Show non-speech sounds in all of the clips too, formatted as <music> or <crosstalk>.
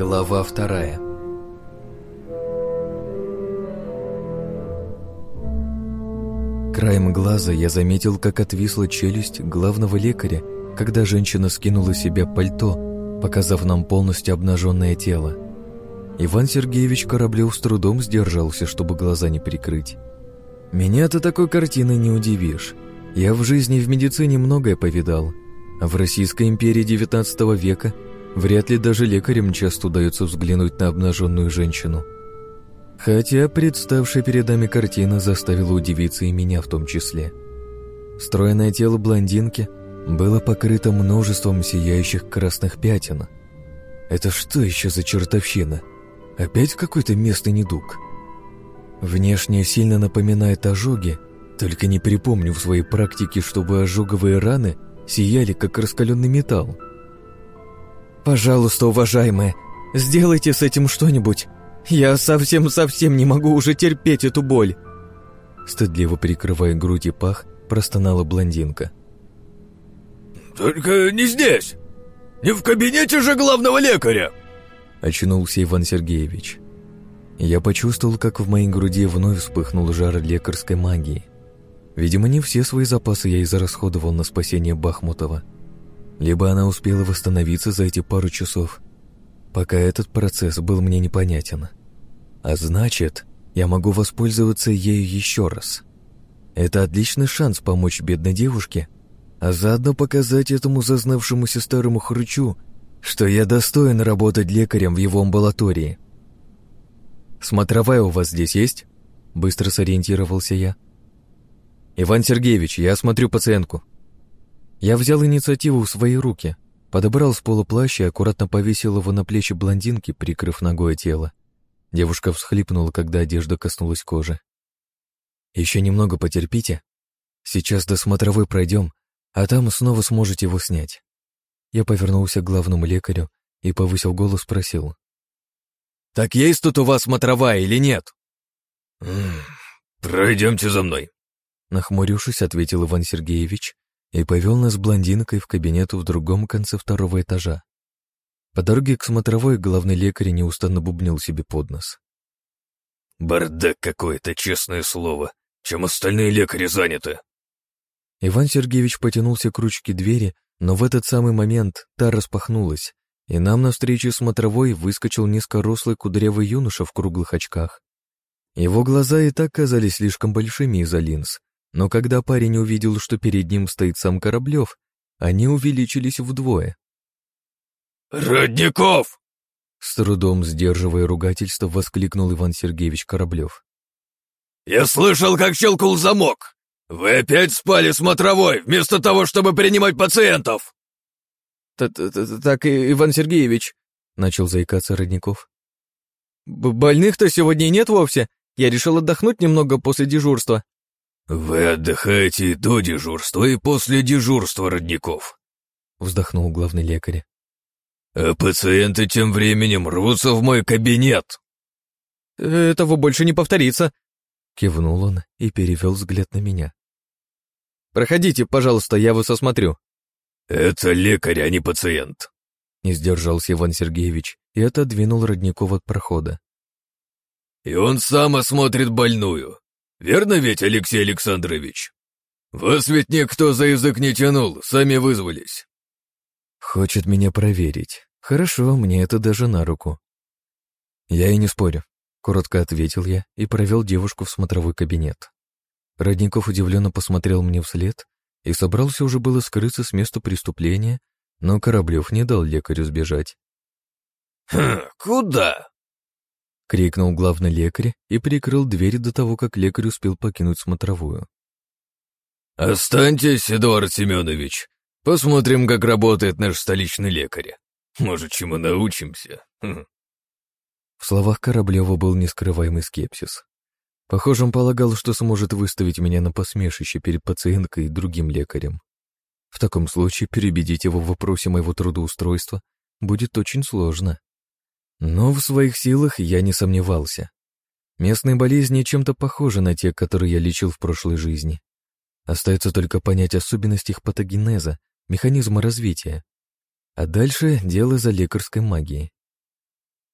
Глава вторая Краем глаза я заметил, как отвисла челюсть главного лекаря, когда женщина скинула с себя пальто, показав нам полностью обнаженное тело. Иван Сергеевич Кораблев с трудом сдержался, чтобы глаза не прикрыть. Меня-то такой картиной не удивишь. Я в жизни в медицине многое повидал, в Российской империи XIX века вряд ли даже лекарям часто удается взглянуть на обнаженную женщину. Хотя представшая перед нами картина заставила удивиться и меня в том числе. Стройное тело блондинки было покрыто множеством сияющих красных пятен. Это что еще за чертовщина? Опять какой-то местный недуг? Внешне сильно напоминает ожоги, только не припомню в своей практике, чтобы ожоговые раны сияли, как раскаленный металл. «Пожалуйста, уважаемая, сделайте с этим что-нибудь. Я совсем-совсем не могу уже терпеть эту боль!» Стыдливо прикрывая грудь и пах, простонала блондинка. «Только не здесь! Не в кабинете же главного лекаря!» Очнулся Иван Сергеевич. Я почувствовал, как в моей груди вновь вспыхнул жар лекарской магии. Видимо, не все свои запасы я израсходовал на спасение Бахмутова. Либо она успела восстановиться за эти пару часов, пока этот процесс был мне непонятен. А значит, я могу воспользоваться ею еще раз. Это отличный шанс помочь бедной девушке, а заодно показать этому зазнавшемуся старому хрычу, что я достоин работать лекарем в его амбулатории. «Смотровая у вас здесь есть?» Быстро сориентировался я. «Иван Сергеевич, я осмотрю пациентку». Я взял инициативу в свои руки, подобрал с пола плащ и аккуратно повесил его на плечи блондинки, прикрыв ногой тело. Девушка всхлипнула, когда одежда коснулась кожи. «Еще немного потерпите. Сейчас до смотровой пройдем, а там снова сможете его снять». Я повернулся к главному лекарю и, повысил голос, спросил. «Так есть тут у вас смотровая или нет?» «Пройдемте за мной», Нахмурившись, ответил Иван Сергеевич и повел нас с блондинкой в кабинету в другом конце второго этажа. По дороге к смотровой главный лекарь неустанно бубнил себе под нос. «Бардак какой-то, честное слово. Чем остальные лекари заняты?» Иван Сергеевич потянулся к ручке двери, но в этот самый момент та распахнулась, и нам навстречу смотровой выскочил низкорослый кудрявый юноша в круглых очках. Его глаза и так казались слишком большими из-за линз, но когда парень увидел, что перед ним стоит сам Кораблев, они увеличились вдвое. «Родников!» С трудом сдерживая ругательство, воскликнул Иван Сергеевич Кораблев. «Я слышал, как щелкнул замок! Вы опять спали смотровой, вместо того, чтобы принимать пациентов!» «Так, Иван Сергеевич», — начал заикаться Родников. «Больных-то сегодня нет вовсе. Я решил отдохнуть немного после дежурства». «Вы отдыхаете до дежурства и после дежурства, Родников», — вздохнул главный лекарь. «А пациенты тем временем рвутся в мой кабинет». «Этого больше не повторится», — кивнул он и перевел взгляд на меня. «Проходите, пожалуйста, я вас осмотрю». «Это лекарь, а не пациент», — не сдержался Иван Сергеевич и отодвинул Родников от прохода. «И он сам осмотрит больную. Верно ведь, Алексей Александрович? Вас ведь никто за язык не тянул, сами вызвались. Хочет меня проверить. Хорошо, мне это даже на руку. Я и не спорю, коротко ответил я и провел девушку в смотровой кабинет. Родников удивленно посмотрел мне вслед и собрался уже было скрыться с места преступления, но Кораблев не дал лекарю сбежать. «Хм, куда?» — крикнул главный лекарь и прикрыл дверь до того, как лекарь успел покинуть смотровую. «Останьтесь, Эдуард Семенович. Посмотрим, как работает наш столичный лекарь. Может, чему научимся?» хм. В словах Кораблева был нескрываемый скепсис. Похоже, он полагал, что сможет выставить меня на посмешище перед пациенткой и другим лекарем. В таком случае перебедить его в вопросе моего трудоустройства будет очень сложно. Но в своих силах я не сомневался. Местные болезни чем-то похожи на те, которые я лечил в прошлой жизни. Остается только понять особенности их патогенеза, механизма развития. А дальше дело за лекарской магией.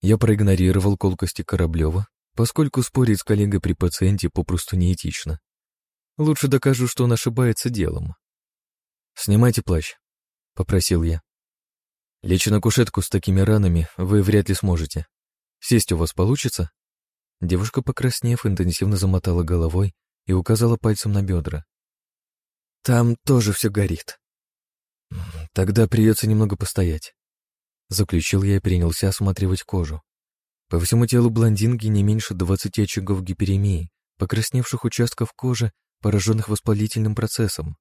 Я проигнорировал колкости Кораблева, поскольку спорить с коллегой при пациенте попросту неэтично. Лучше докажу, что он ошибается делом. «Снимайте плащ», — попросил я. «Лечь на кушетку с такими ранами вы вряд ли сможете. Сесть у вас получится?» Девушка, покраснев, интенсивно замотала головой и указала пальцем на бедра. «Там тоже все горит». «Тогда придется немного постоять». Заключил я и принялся осматривать кожу. По всему телу блондинки не меньше двадцати очагов гиперемии, покрасневших участков кожи, пораженных воспалительным процессом.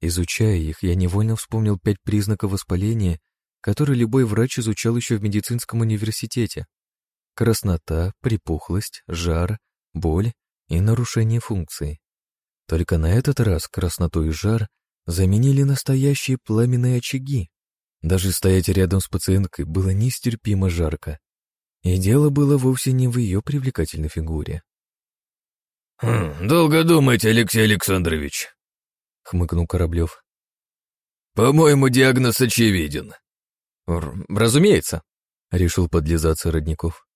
Изучая их, я невольно вспомнил пять признаков воспаления, которые любой врач изучал еще в медицинском университете. Краснота, припухлость, жар, боль и нарушение функции. Только на этот раз красноту и жар заменили настоящие пламенные очаги. Даже стоять рядом с пациенткой было нестерпимо жарко. И дело было вовсе не в ее привлекательной фигуре. «Хм, «Долго думаете, Алексей Александрович?» — хмыкнул Кораблев. «По-моему, диагноз очевиден». «Разумеется», — решил подлизаться Родников.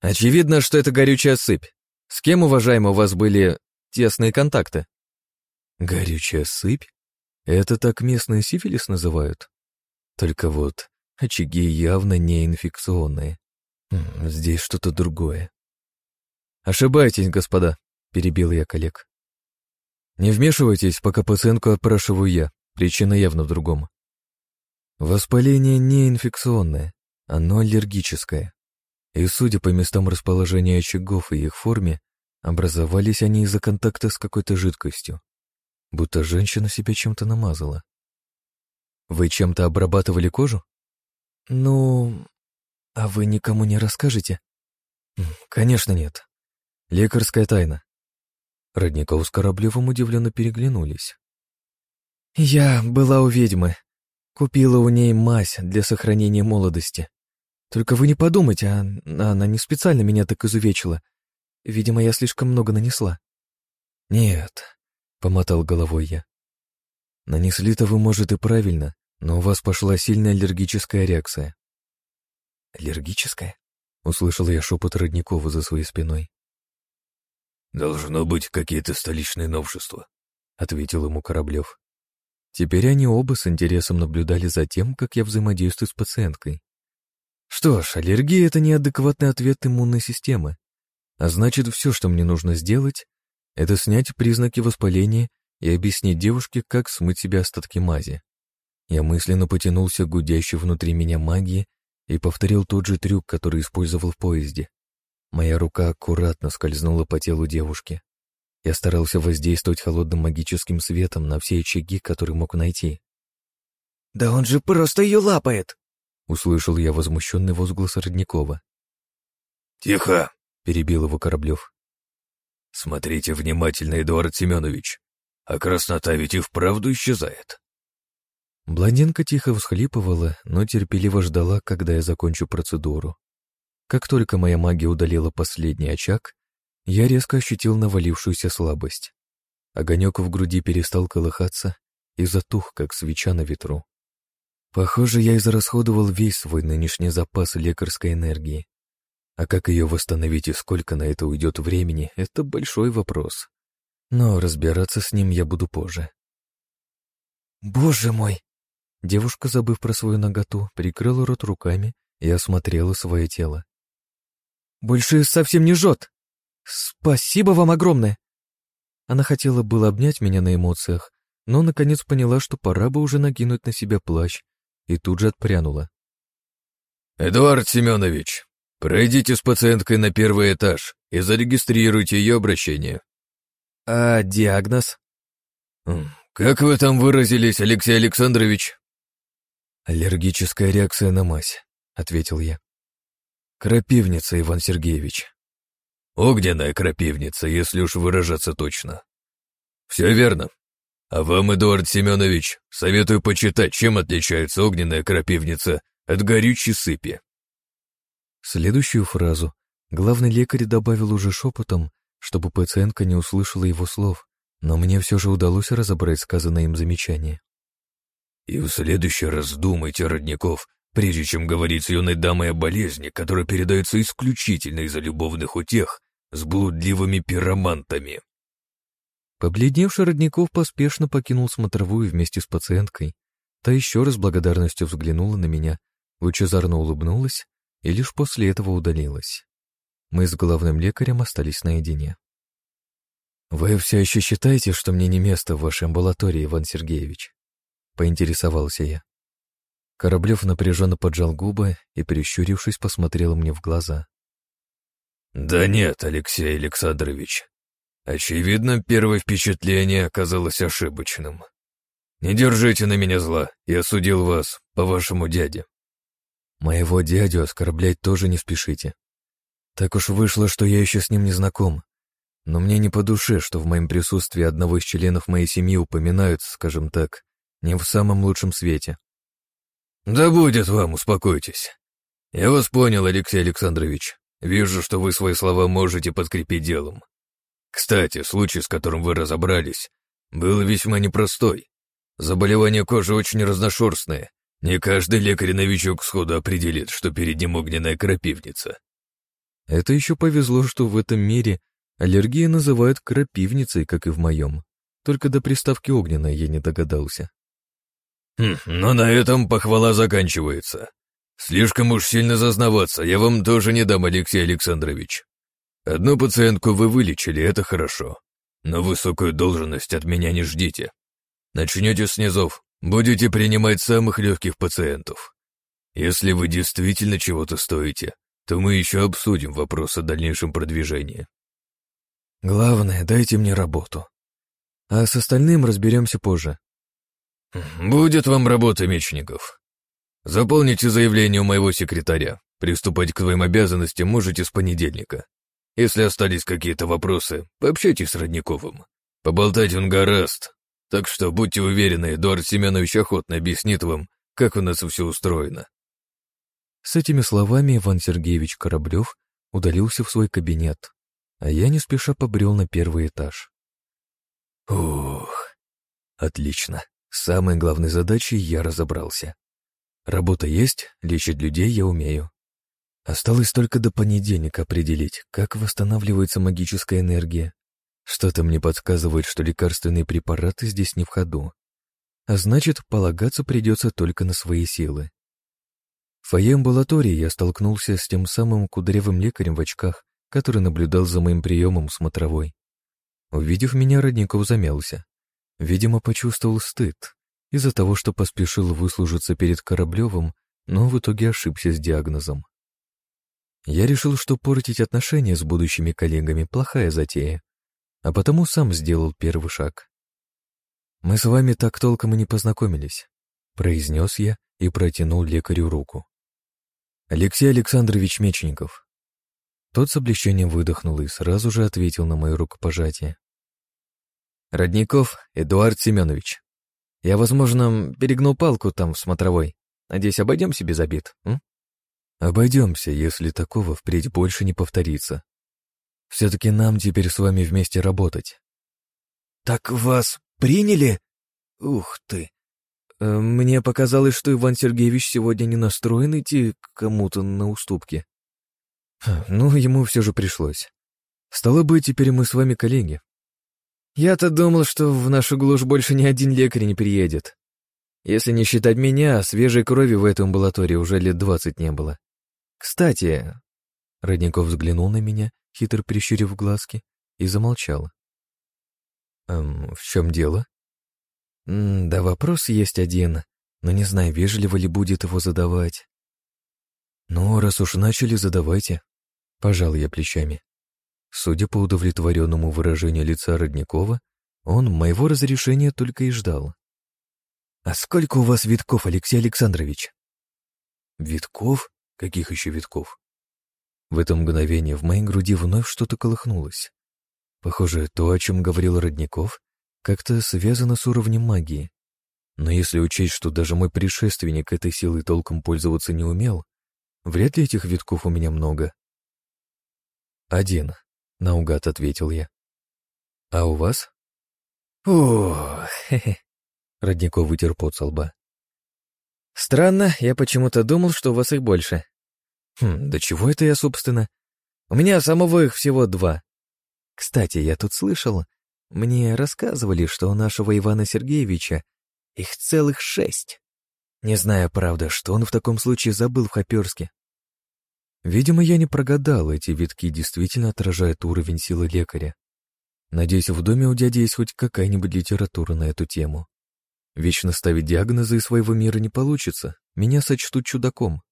«Очевидно, что это горючая сыпь. С кем, уважаемый, у вас были тесные контакты?» «Горючая сыпь? Это так местные сифилис называют? Только вот очаги явно не инфекционные. Здесь что-то другое. «Ошибаетесь, господа», — перебил я коллег. «Не вмешивайтесь, пока пациентку отпрашиваю я. Причина явно в другом. Воспаление не инфекционное, оно аллергическое. И, судя по местам расположения очагов и их форме, образовались они из-за контакта с какой-то жидкостью, будто женщина себя чем-то намазала. Вы чем-то обрабатывали кожу? Ну, а вы никому не расскажете? Конечно, нет. Лекарская тайна. Родников с Кораблевым удивленно переглянулись. Я была у ведьмы. Купила у ней мазь для сохранения молодости. Только вы не подумайте, а она не специально меня так изувечила. Видимо, я слишком много нанесла. Нет, — помотал головой я. Нанесли-то вы, может, и правильно, но у вас пошла сильная аллергическая реакция. Аллергическая? Услышал я шепот Родникова за своей спиной. «Должно быть какие-то столичные новшества», — ответил ему Кораблев. Теперь они оба с интересом наблюдали за тем, как я взаимодействую с пациенткой. Что ж, аллергия — это неадекватный ответ иммунной системы. А значит, все, что мне нужно сделать, это снять признаки воспаления и объяснить девушке, как смыть себе остатки мази. Я мысленно потянулся к гудящей внутри меня магии и повторил тот же трюк, который использовал в поезде. Моя рука аккуратно скользнула по телу девушки. Я старался воздействовать холодным магическим светом на все очаги, которые мог найти. «Да он же просто ее лапает!» — услышал я возмущенный возглас Родникова. «Тихо!» — перебил его Кораблев. «Смотрите внимательно, Эдуард Семенович, а краснота ведь и вправду исчезает». Блондинка тихо всхлипывала, но терпеливо ждала, когда я закончу процедуру. Как только моя магия удалила последний очаг, я резко ощутил навалившуюся слабость. Огонек в груди перестал колыхаться и затух, как свеча на ветру. Похоже, я израсходовал весь свой нынешний запас лекарской энергии. А как ее восстановить и сколько на это уйдет времени, это большой вопрос. Но разбираться с ним я буду позже. «Боже мой!» Девушка, забыв про свою наготу, прикрыла рот руками и осмотрела свое тело. «Больше совсем не жжет! Спасибо вам огромное!» Она хотела было обнять меня на эмоциях, но наконец поняла, что пора бы уже накинуть на себя плащ, и тут же отпрянула. «Эдуард Семенович, пройдите с пациенткой на первый этаж и зарегистрируйте ее обращение». «А диагноз?» «Как вы там выразились, Алексей Александрович?» «Аллергическая реакция на мазь», — ответил я. «Крапивница, Иван Сергеевич». «Огненная крапивница, если уж выражаться точно». «Все верно. А вам, Эдуард Семенович, советую почитать, чем отличается огненная крапивница от горючей сыпи». Следующую фразу главный лекарь добавил уже шепотом, чтобы пациентка не услышала его слов, но мне все же удалось разобрать сказанное им замечание. И в следующий раз думайте, Родников, прежде чем говорить с юной дамой о болезни, которая передается исключительно из-за любовных утех с блудливыми пиромантами. Побледневший Родников поспешно покинул смотровую вместе с пациенткой. Та еще раз благодарностью взглянула на меня, лучезарно улыбнулась и лишь после этого удалилась. Мы с главным лекарем остались наедине. «Вы все еще считаете, что мне не место в вашей амбулатории, Иван Сергеевич?» — поинтересовался я. Кораблев напряженно поджал губы и, прищурившись, посмотрел мне в глаза. «Да нет, Алексей Александрович. Очевидно, первое впечатление оказалось ошибочным. Не держите на меня зла, я судил вас по вашему дяде». «Моего дядю оскорблять тоже не спешите. Так уж вышло, что я еще с ним не знаком, но мне не по душе, что в моем присутствии одного из членов моей семьи упоминают, скажем так, не в самом лучшем свете. «Да будет вам, успокойтесь. Я вас понял, Алексей Александрович. Вижу, что вы свои слова можете подкрепить делом. Кстати, случай, с которым вы разобрались, был весьма непростой. Заболевание кожи очень разношерстное. Не каждый лекарь-новичок сходу определит, что перед ним огненная крапивница. Это еще повезло, что в этом мире аллергии называют крапивницей, как и в моем. Только до приставки огненная я не догадался. Хм, но на этом похвала заканчивается. Слишком уж сильно зазнаваться я вам тоже не дам, Алексей Александрович. Одну пациентку вы вылечили, это хорошо. Но высокую должность от меня не ждите. Начнете с низов, будете принимать самых легких пациентов. Если вы действительно чего-то стоите, то мы еще обсудим вопрос о дальнейшем продвижении. Главное, дайте мне работу. А с остальным разберемся позже. «Будет вам работа, Мечников. Заполните заявление у моего секретаря. Приступать к своим обязанностям можете с понедельника. Если остались какие-то вопросы, пообщайтесь с Родниковым. Поболтать он гораст. Так что будьте уверены, Эдуард Семенович охотно объяснит вам, как у нас все устроено». С этими словами Иван Сергеевич Кораблев удалился в свой кабинет, а я не спеша побрел на первый этаж. Ух, отлично. С самой главной задачей я разобрался. Работа есть, лечить людей я умею. Осталось только до понедельника определить, как восстанавливается магическая энергия. Что-то мне подсказывает, что лекарственные препараты здесь не в ходу. А значит, полагаться придется только на свои силы. В фойе амбулатории я столкнулся с тем самым кудрявым лекарем в очках, который наблюдал за моим приемом смотровой. Увидев меня, Родников замялся. Видимо, почувствовал стыд из-за того, что поспешил выслужиться перед Кораблевым, но в итоге ошибся с диагнозом. Я решил, что портить отношения с будущими коллегами — плохая затея, а потому сам сделал первый шаг. «Мы с вами так толком и не познакомились», — произнес я и протянул лекарю руку. «Алексей Александрович Мечников». Тот с облегчением выдохнул и сразу же ответил на мое рукопожатие. Родников Эдуард Семенович. Я, возможно, перегнул палку там в смотровой. Надеюсь, обойдемся без обид, м? Обойдемся, если такого впредь больше не повторится. Все-таки нам теперь с вами вместе работать. Так вас приняли? Ух ты. Э, мне показалось, что Иван Сергеевич сегодня не настроен идти кому-то на уступки. Ну, ему все же пришлось. Стало быть, теперь мы с вами коллеги, я-то думал, что в нашу глушь больше ни один лекарь не приедет. Если не считать меня, свежей крови в этой амбулатории уже лет двадцать не было. Кстати...» Родников взглянул на меня, хитро прищурив глазки, и замолчал. «Эм, в чем дело?» М «Да вопрос есть один, но не знаю, вежливо ли будет его задавать». «Ну, раз уж начали, задавайте», — пожал я плечами. Судя по удовлетворенному выражению лица Родникова, он моего разрешения только и ждал. «А сколько у вас витков, Алексей Александрович?» «Витков? Каких еще витков?» В это мгновение в моей груди вновь что-то колыхнулось. Похоже, то, о чем говорил Родников, как-то связано с уровнем магии. Но если учесть, что даже мой предшественник этой силой толком пользоваться не умел, вряд ли этих витков у меня много. Один. — наугад ответил я. «А у вас?» «О, хе-хе», — Родников вытер пот со лба. Странно, я почему-то думал, что у вас их больше. Хм, да чего это я, собственно? У меня самого их всего два. Кстати, я тут слышал, мне рассказывали, что у нашего Ивана Сергеевича их целых шесть. Не знаю, правда, что он в таком случае забыл в Хоперске. Видимо, я не прогадал, эти витки действительно отражают уровень силы лекаря. Надеюсь, в доме у дяди есть хоть какая-нибудь литература на эту тему. Вечно ставить диагнозы из своего мира не получится, меня сочтут чудаком.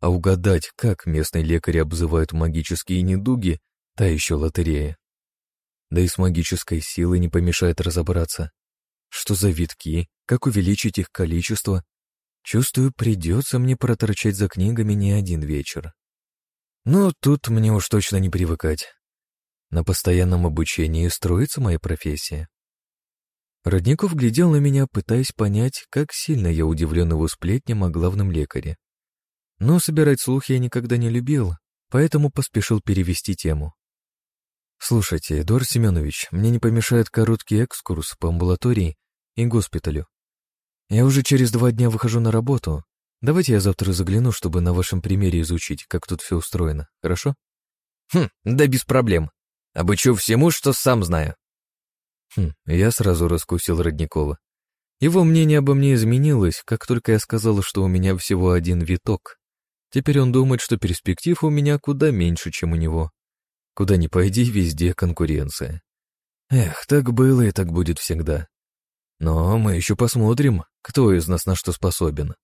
А угадать, как местные лекари обзывают магические недуги, та еще лотерея. Да и с магической силой не помешает разобраться. Что за витки, как увеличить их количество? Чувствую, придется мне проторчать за книгами не один вечер. Но тут мне уж точно не привыкать. На постоянном обучении строится моя профессия. Родников глядел на меня, пытаясь понять, как сильно я удивлен его сплетням о главном лекаре. Но собирать слухи я никогда не любил, поэтому поспешил перевести тему. «Слушайте, Эдуард Семенович, мне не помешает короткий экскурс по амбулатории и госпиталю. Я уже через два дня выхожу на работу. Давайте я завтра загляну, чтобы на вашем примере изучить, как тут все устроено, хорошо?» «Хм, да без проблем. Обучу всему, что сам знаю», Хм, я сразу раскусил Родникова. Его мнение обо мне изменилось, как только я сказал, что у меня всего один виток. Теперь он думает, что перспектив у меня куда меньше, чем у него. Куда ни пойди, везде конкуренция. Эх, так было и так будет всегда. Но мы еще посмотрим, кто из нас на что способен.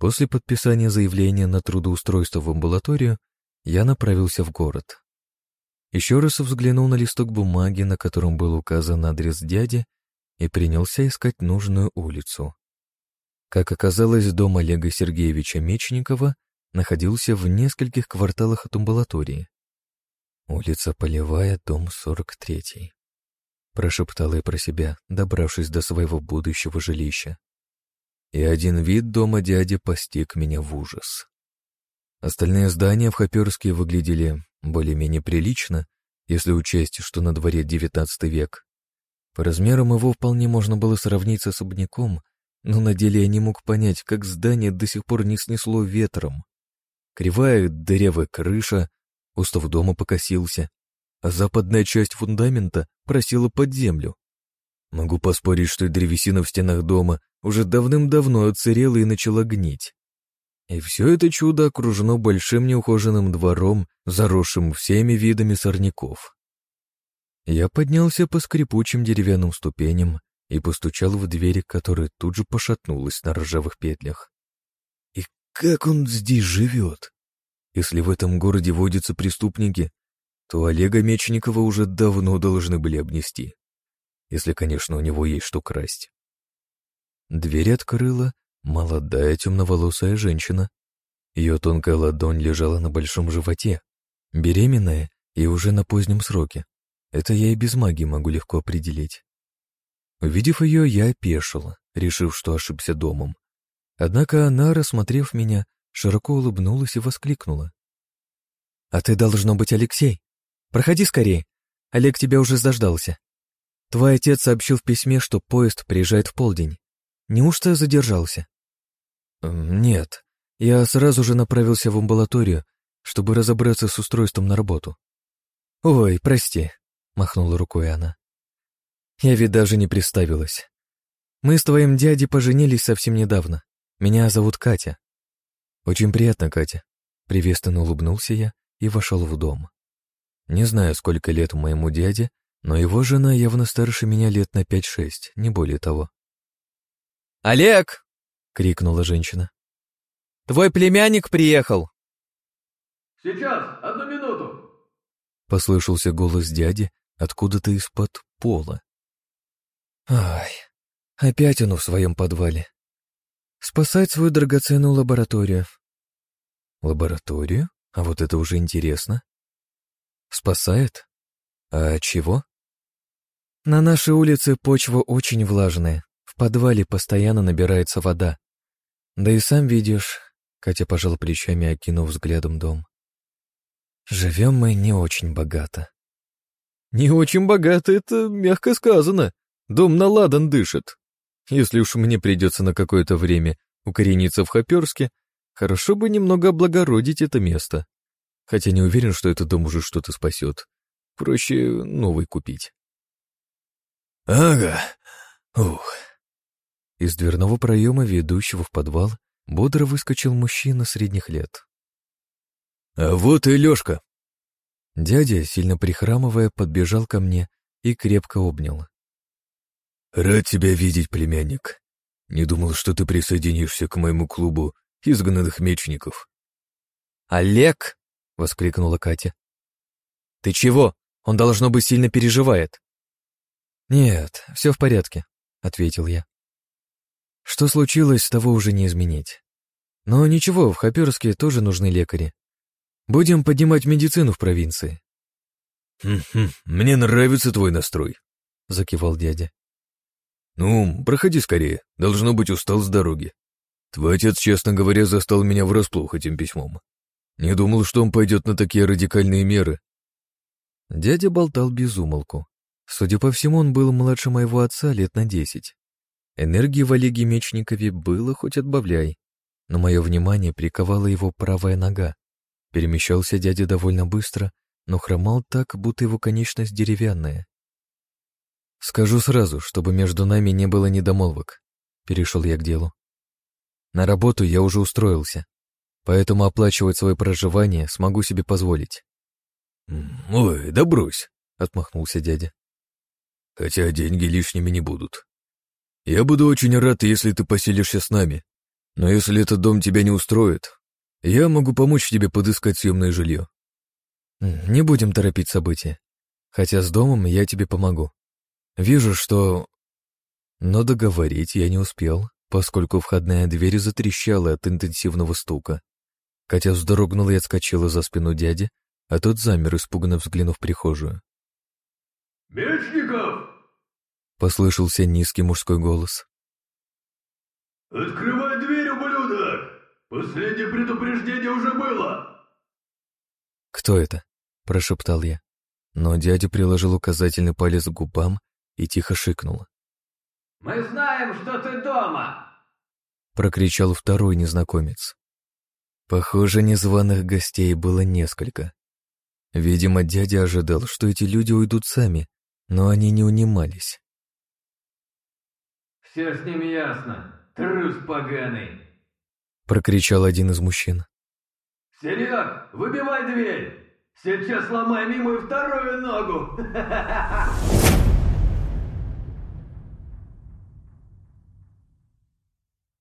После подписания заявления на трудоустройство в амбулаторию я направился в город. Еще раз взглянул на листок бумаги, на котором был указан адрес дяди, и принялся искать нужную улицу. Как оказалось, дом Олега Сергеевича Мечникова находился в нескольких кварталах от амбулатории. «Улица Полевая, дом 43», — прошептал я про себя, добравшись до своего будущего жилища. И один вид дома дяди постиг меня в ужас. Остальные здания в Хоперске выглядели более-менее прилично, если учесть, что на дворе XIX век. По размерам его вполне можно было сравнить с особняком, но на деле я не мог понять, как здание до сих пор не снесло ветром. Кривая дырявая крыша, устав дома покосился, а западная часть фундамента просила под землю. Могу поспорить, что и древесина в стенах дома уже давным-давно отсырела и начала гнить. И все это чудо окружено большим неухоженным двором, заросшим всеми видами сорняков. Я поднялся по скрипучим деревянным ступеням и постучал в дверь, которая тут же пошатнулась на ржавых петлях. И как он здесь живет? Если в этом городе водятся преступники, то Олега Мечникова уже давно должны были обнести. Если, конечно, у него есть что красть. Дверь открыла Молодая темноволосая женщина. Ее тонкая ладонь лежала на большом животе, беременная и уже на позднем сроке. Это я и без магии могу легко определить. Увидев ее, я опешил, решив, что ошибся домом. Однако она, рассмотрев меня, широко улыбнулась и воскликнула. «А ты должно быть Алексей. Проходи скорее. Олег тебя уже заждался. Твой отец сообщил в письме, что поезд приезжает в полдень. Неужто задержался?» «Нет, я сразу же направился в амбулаторию, чтобы разобраться с устройством на работу». «Ой, прости», — махнула рукой она. «Я ведь даже не представилась. Мы с твоим дядей поженились совсем недавно. Меня зовут Катя». «Очень приятно, Катя», — приветственно улыбнулся я и вошел в дом. Не знаю, сколько лет моему дяде, но его жена явно старше меня лет на пять-шесть, не более того. «Олег!» — крикнула женщина. «Твой племянник приехал!» «Сейчас, одну минуту!» Послышался голос дяди откуда-то из-под пола. Ай, опять он в своем подвале. Спасать свою драгоценную лабораторию. Лабораторию? А вот это уже интересно. Спасает? А чего? На нашей улице почва очень влажная. В подвале постоянно набирается вода. Да и сам видишь, Катя пожала плечами, окинув взглядом дом. Живем мы не очень богато. Не очень богато, это мягко сказано. Дом на ладан дышит. Если уж мне придется на какое-то время укорениться в Хоперске, хорошо бы немного облагородить это место. Хотя не уверен, что этот дом уже что-то спасет. Проще новый купить. «Ага, ух». Из дверного проема, ведущего в подвал, бодро выскочил мужчина средних лет. «А вот и Лёшка!» Дядя, сильно прихрамывая, подбежал ко мне и крепко обнял. «Рад тебя видеть, племянник. Не думал, что ты присоединишься к моему клубу изгнанных мечников». «Олег!» — воскликнула Катя. «Ты чего? Он, должно быть, сильно переживает». «Нет, все в порядке», — ответил я. Что случилось, того уже не изменить. Но ничего, в Хаперске тоже нужны лекари. Будем поднимать медицину в провинции. «Хм-хм, мне нравится твой настрой», — закивал дядя. «Ну, проходи скорее, должно быть устал с дороги. Твой отец, честно говоря, застал меня врасплох этим письмом. Не думал, что он пойдет на такие радикальные меры». Дядя болтал без умолку. Судя по всему, он был младше моего отца лет на десять. Энергии в Олеге Мечникове было хоть отбавляй, но мое внимание приковала его правая нога. Перемещался дядя довольно быстро, но хромал так, будто его конечность деревянная. «Скажу сразу, чтобы между нами не было недомолвок», — перешел я к делу. «На работу я уже устроился, поэтому оплачивать свое проживание смогу себе позволить». «Ой, да брось», — отмахнулся дядя. «Хотя деньги лишними не будут. Я буду очень рад, если ты поселишься с нами, но если этот дом тебя не устроит, я могу помочь тебе подыскать съемное жилье». «Не будем торопить события, хотя с домом я тебе помогу. Вижу, что...» Но договорить я не успел, поскольку входная дверь затрещала от интенсивного стука. Катя вздрогнула и отскочила за спину дяди, а тот замер, испуганно взглянув в прихожую. «Мечников!» — послышался низкий мужской голос. «Открывай дверь, ублюдок! Последнее предупреждение уже было!» «Кто это?» — прошептал я. Но дядя приложил указательный палец к губам и тихо шикнул. «Мы знаем, что ты дома!» — прокричал второй незнакомец. Похоже, незваных гостей было несколько. Видимо, дядя ожидал, что эти люди уйдут сами, но они не унимались. «Все с ними ясно. Трус поганый!» — прокричал один из мужчин. «Серег, выбивай дверь! Сейчас ломаем ему и вторую ногу!» <laughs>